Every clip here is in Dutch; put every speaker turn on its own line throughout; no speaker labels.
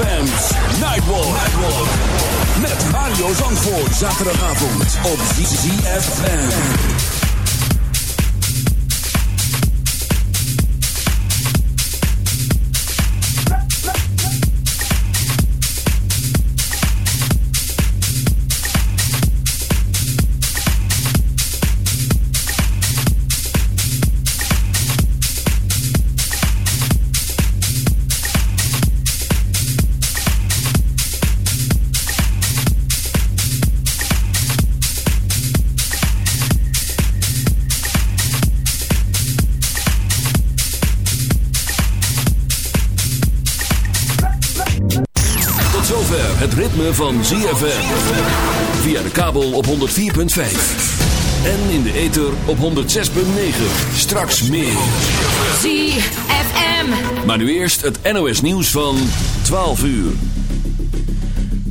ZFM's Nightwalk. Nightwalk. Met Mario Zandvoort. Zaterdagavond op ZFM. Van ZFM. Via de kabel op 104.5. En in de ether op 106.9. Straks meer.
ZFM.
Maar nu eerst het NOS nieuws van 12 uur.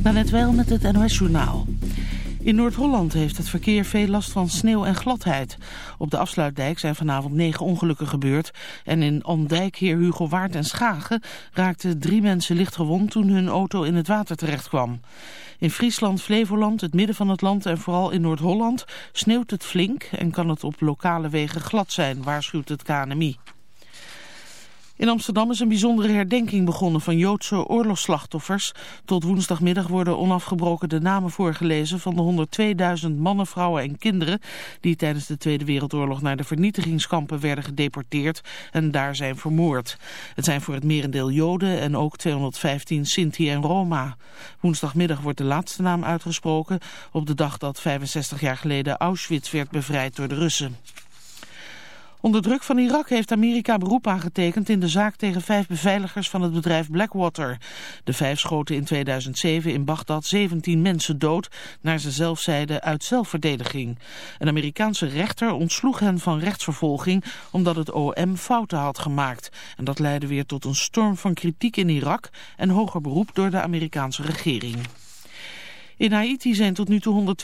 net wel met het NOS-journaal. In Noord-Holland heeft het verkeer veel last van sneeuw en gladheid. Op de afsluitdijk zijn vanavond negen ongelukken gebeurd. En in Andijk, Heer Hugo Waard en Schagen raakten drie mensen licht gewond toen hun auto in het water terecht kwam. In Friesland, Flevoland, het midden van het land en vooral in Noord-Holland sneeuwt het flink en kan het op lokale wegen glad zijn, waarschuwt het KNMI. In Amsterdam is een bijzondere herdenking begonnen van Joodse oorlogsslachtoffers. Tot woensdagmiddag worden onafgebroken de namen voorgelezen van de 102.000 mannen, vrouwen en kinderen die tijdens de Tweede Wereldoorlog naar de vernietigingskampen werden gedeporteerd en daar zijn vermoord. Het zijn voor het merendeel Joden en ook 215 Sinti en Roma. Woensdagmiddag wordt de laatste naam uitgesproken op de dag dat 65 jaar geleden Auschwitz werd bevrijd door de Russen. Onder druk van Irak heeft Amerika beroep aangetekend in de zaak tegen vijf beveiligers van het bedrijf Blackwater. De vijf schoten in 2007 in Bagdad 17 mensen dood, naar ze zelf zeiden uit zelfverdediging. Een Amerikaanse rechter ontsloeg hen van rechtsvervolging omdat het OM fouten had gemaakt. En dat leidde weer tot een storm van kritiek in Irak en hoger beroep door de Amerikaanse regering. In Haiti zijn tot nu toe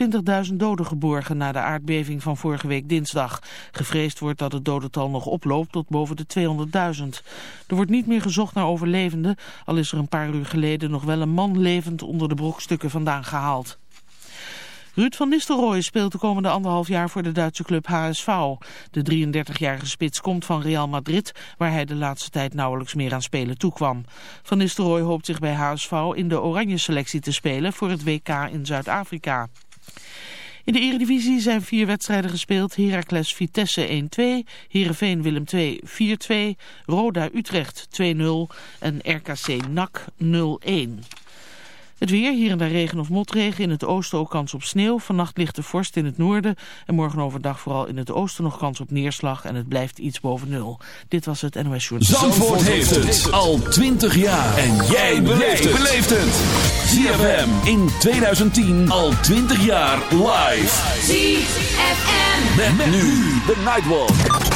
120.000 doden geborgen na de aardbeving van vorige week dinsdag. Gevreesd wordt dat het dodental nog oploopt tot boven de 200.000. Er wordt niet meer gezocht naar overlevenden, al is er een paar uur geleden nog wel een man levend onder de brokstukken vandaan gehaald. Ruud van Nistelrooy speelt de komende anderhalf jaar voor de Duitse club HSV. De 33-jarige spits komt van Real Madrid, waar hij de laatste tijd nauwelijks meer aan spelen toekwam. Van Nistelrooy hoopt zich bij HSV in de oranje selectie te spelen voor het WK in Zuid-Afrika. In de Eredivisie zijn vier wedstrijden gespeeld. Heracles Vitesse 1-2, Heerenveen Willem 2 4-2, Roda Utrecht 2-0 en RKC NAC 0-1. Het weer, hier en daar regen of motregen. In het oosten ook kans op sneeuw. Vannacht ligt de vorst in het noorden. En morgen overdag vooral in het oosten nog kans op neerslag. En het blijft iets boven nul. Dit was het NOS Journal.
Zandvoort heeft het al 20 jaar. En jij beleeft het. ZFM in 2010 al 20 jaar live.
ZFM.
Met, nu de Nightwalk.